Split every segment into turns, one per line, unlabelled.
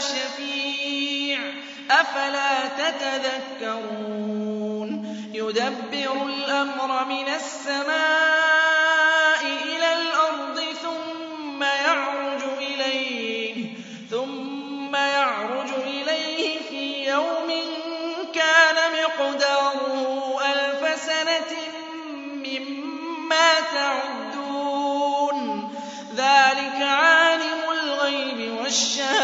شفيع. أفلا تتذكرون؟ يدبر الأمر من السماء إلى الأرض ثم يعرج إليه ثم يعرج إليه في يوم كان مقداره ألف سنة مما تعدون. ذلك عالم الغيب والشهادة.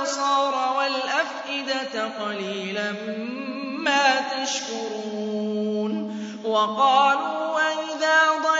والأبصار والأفئدة قليلا ما تشكرون وقالوا أئذا ضللنا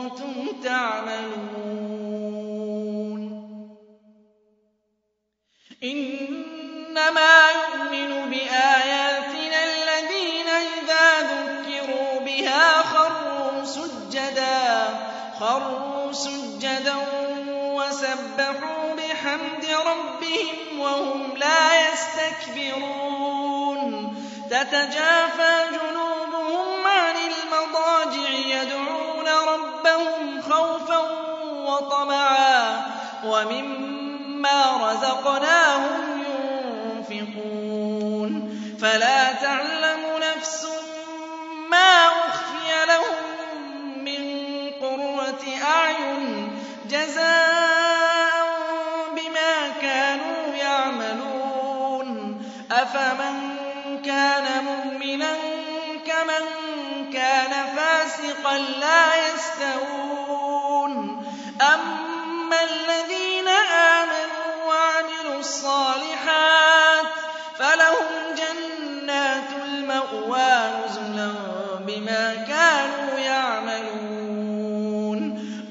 كنتم تعملون. إنما يؤمن بآياتنا الذين إذا ذكروا بها خروا سجدا خروا سجدا وسبحوا بحمد ربهم وهم لا يستكبرون. تتجافى جنوبهم وطمعا ومما رزقناهم ينفقون. فلا تعلم نفس ما أخفي لهم من قرة أعين جزاء بما كانوا يعملون. أفمن كان مؤمنا كمن كان فاسقا لا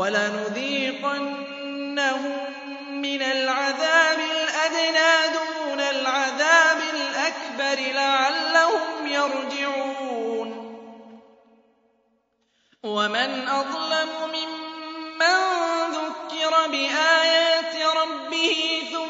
وَلَنُذِيقَنَّهُم مِّنَ الْعَذَابِ الْأَدْنَىٰ دُونَ الْعَذَابِ الْأَكْبَرِ لَعَلَّهُمْ يَرْجِعُونَ. وَمَنْ أَظْلَمُ مِمَّن ذُكِّرَ بِآيَاتِ رَبِّهِ ثُمَّ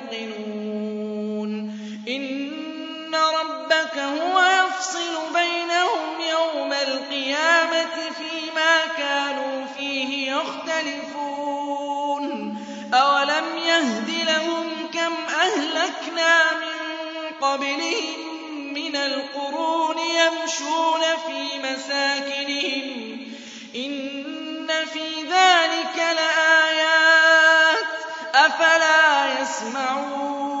قَبْلِهِم مِّنَ الْقُرُونِ يَمْشُونَ فِي مَسَاكِنِهِمْ ۗ. إِنَّ فِي ذَٰلِكَ لَآيَاتٍ ۖ. أَفَلَا يَسْمَعُونَ.